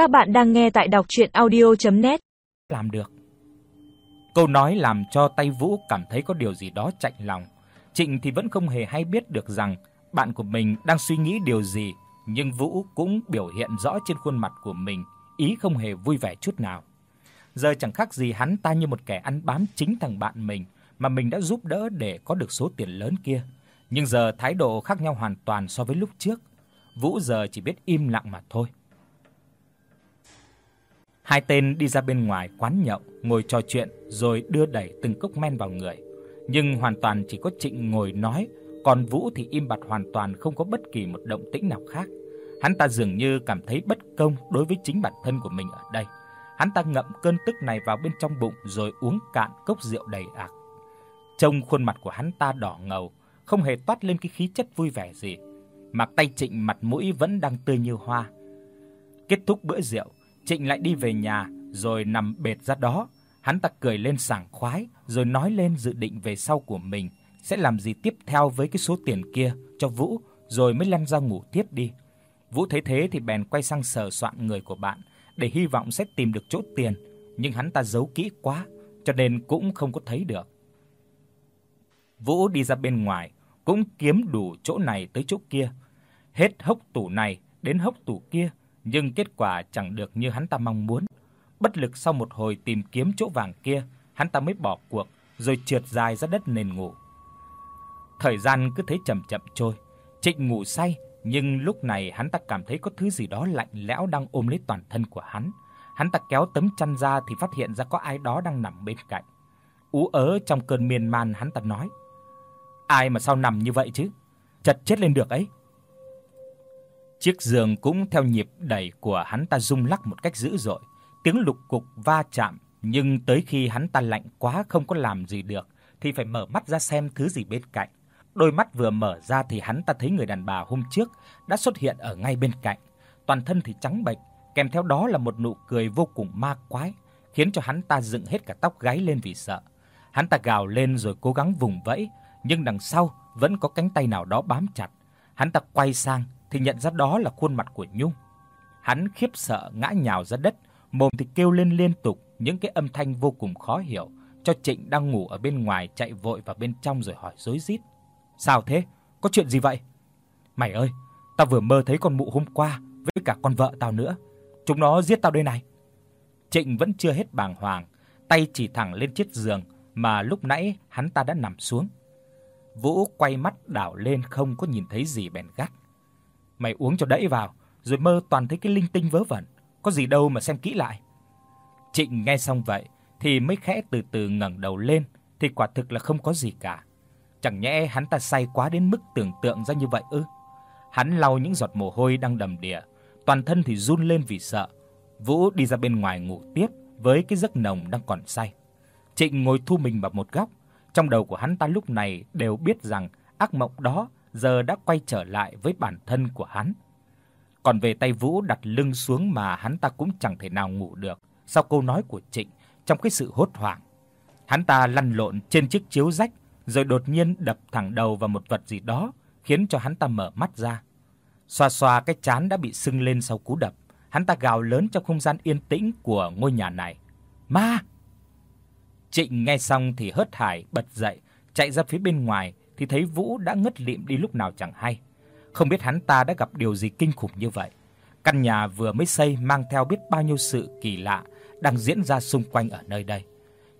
Các bạn đang nghe tại đọc audio net Làm được. Câu nói làm cho tay Vũ cảm thấy có điều gì đó chạnh lòng. Trịnh thì vẫn không hề hay biết được rằng bạn của mình đang suy nghĩ điều gì, nhưng Vũ cũng biểu hiện rõ trên khuôn mặt của mình ý không hề vui vẻ chút nào. Giờ chẳng khác gì hắn ta như một kẻ ăn bám chính thằng bạn mình mà mình đã giúp đỡ để có được số tiền lớn kia. Nhưng giờ thái độ khác nhau hoàn toàn so với lúc trước. Vũ giờ chỉ biết im lặng mà thôi. Hai tên đi ra bên ngoài quán nhậu, ngồi trò chuyện rồi đưa đẩy từng cốc men vào người. Nhưng hoàn toàn chỉ có Trịnh ngồi nói, còn Vũ thì im bặt hoàn toàn không có bất kỳ một động tĩnh nào khác. Hắn ta dường như cảm thấy bất công đối với chính bản thân của mình ở đây. Hắn ta ngậm cơn tức này vào bên trong bụng rồi uống cạn cốc rượu đầy ạc. Trông khuôn mặt của hắn ta đỏ ngầu, không hề toát lên cái khí chất vui vẻ gì. Mặc tay Trịnh mặt mũi vẫn đang tươi như hoa. Kết thúc bữa rượu, Trịnh lại đi về nhà rồi nằm bệt ra đó. Hắn ta cười lên sảng khoái rồi nói lên dự định về sau của mình sẽ làm gì tiếp theo với cái số tiền kia cho Vũ rồi mới lăn ra ngủ tiếp đi. Vũ thấy thế thì bèn quay sang sờ soạn người của bạn để hy vọng sẽ tìm được chỗ tiền, nhưng hắn ta giấu kỹ quá cho nên cũng không có thấy được. Vũ đi ra bên ngoài, cũng kiếm đủ chỗ này tới chỗ kia, hết hốc tủ này đến hốc tủ kia, nhưng kết quả chẳng được như hắn ta mong muốn. Bất lực sau một hồi tìm kiếm chỗ vàng kia, hắn ta mới bỏ cuộc rồi trượt dài ra đất nền ngủ. Thời gian cứ thế chậm chậm trôi, Trịnh ngủ say, nhưng lúc này hắn ta cảm thấy có thứ gì đó lạnh lẽo đang ôm lấy toàn thân của hắn. Hắn ta kéo tấm chăn ra thì phát hiện ra có ai đó đang nằm bên cạnh. Ú ớ trong cơn miên man hắn ta nói: "Ai mà sao nằm như vậy chứ? Chật chết lên được ấy." Chiếc giường cũng theo nhịp đẩy của hắn ta rung lắc một cách dữ dội, tiếng lục cục va chạm, nhưng tới khi hắn ta lạnh quá không có làm gì được thì phải mở mắt ra xem thứ gì bên cạnh. Đôi mắt vừa mở ra thì hắn ta thấy người đàn bà hôm trước đã xuất hiện ở ngay bên cạnh, toàn thân thì trắng bệch, kèm theo đó là một nụ cười vô cùng ma quái, khiến cho hắn ta dựng hết cả tóc gáy lên vì sợ. Hắn ta gào lên rồi cố gắng vùng vẫy, nhưng đằng sau vẫn có cánh tay nào đó bám chặt. Hắn ta quay sang thì nhận ra đó là khuôn mặt của Nhung. Hắn khiếp sợ ngã nhào ra đất, mồm thì kêu lên liên tục những cái âm thanh vô cùng khó hiểu, cho Trịnh đang ngủ ở bên ngoài chạy vội vào bên trong rồi hỏi rối rít. "Sao thế? Có chuyện gì vậy?" "Mày ơi, tao vừa mơ thấy con mụ hôm qua với cả con vợ tao nữa. Chúng nó giết tao đây này." Trịnh vẫn chưa hết bàng hoàng, tay chỉ thẳng lên chiếc giường mà lúc nãy hắn ta đã nằm xuống. Vũ quay mắt đảo lên không có nhìn thấy gì bèn gắt. Mày uống cho đẫy vào, rồi mơ toàn thấy cái linh tinh vớ vẩn, có gì đâu mà xem kỹ lại. Trịnh nghe xong vậy thì mới khẽ từ từ ngẩng đầu lên, thì quả thực là không có gì cả. Chẳng nhẽ hắn ta say quá đến mức tưởng tượng ra như vậy ư? Hắn lau những giọt mồ hôi đang đầm đìa, toàn thân thì run lên vì sợ. Vũ đi ra bên ngoài ngủ tiếp với cái giấc nồng đang còn say. Trịnh ngồi thu mình vào một góc, trong đầu của hắn ta lúc này đều biết rằng ác mộng đó giờ đã quay trở lại với bản thân của hắn. Còn về tay Vũ đặt lưng xuống mà hắn ta cũng chẳng thể nào ngủ được sau câu nói của Trịnh trong cái sự hốt hoảng. Hắn ta lăn lộn trên chiếc chiếu rách rồi đột nhiên đập thẳng đầu vào một vật gì đó, khiến cho hắn ta mở mắt ra. Xoa xoa cái trán đã bị sưng lên sau cú đập, hắn ta gào lớn trong không gian yên tĩnh của ngôi nhà này. "Ma!" Trịnh nghe xong thì hớt hải bật dậy, chạy ra phía bên ngoài thì thấy Vũ đã ngất lịm đi lúc nào chẳng hay. Không biết hắn ta đã gặp điều gì kinh khủng như vậy. Căn nhà vừa mới xây mang theo biết bao nhiêu sự kỳ lạ đang diễn ra xung quanh ở nơi đây.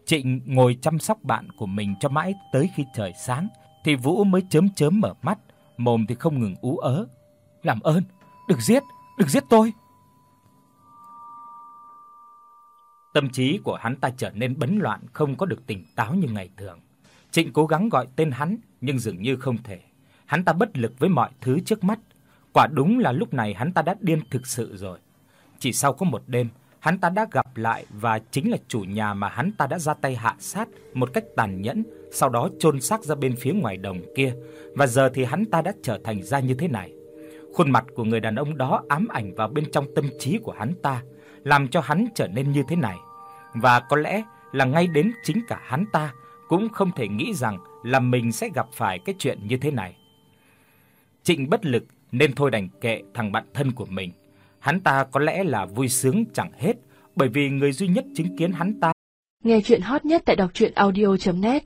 Trịnh ngồi chăm sóc bạn của mình cho mãi tới khi trời sáng thì Vũ mới chớm chớm mở mắt, mồm thì không ngừng ú ớ. "Làm ơn, đừng giết, đừng giết tôi." Tâm trí của hắn ta trở nên bấn loạn, không có được tỉnh táo như ngày thường. Trịnh cố gắng gọi tên hắn nhưng dường như không thể. Hắn ta bất lực với mọi thứ trước mắt. Quả đúng là lúc này hắn ta đã điên thực sự rồi. Chỉ sau có một đêm, hắn ta đã gặp lại và chính là chủ nhà mà hắn ta đã ra tay hạ sát một cách tàn nhẫn, sau đó chôn xác ra bên phía ngoài đồng kia, và giờ thì hắn ta đã trở thành ra như thế này. Khuôn mặt của người đàn ông đó ám ảnh vào bên trong tâm trí của hắn ta, làm cho hắn trở nên như thế này. Và có lẽ là ngay đến chính cả hắn ta cũng không thể nghĩ rằng là mình sẽ gặp phải cái chuyện như thế này. Trịnh bất lực nên thôi đành kệ thằng bạn thân của mình. Hắn ta có lẽ là vui sướng chẳng hết, bởi vì người duy nhất chứng kiến hắn ta Nghe truyện hot nhất tại doctruyenaudio.net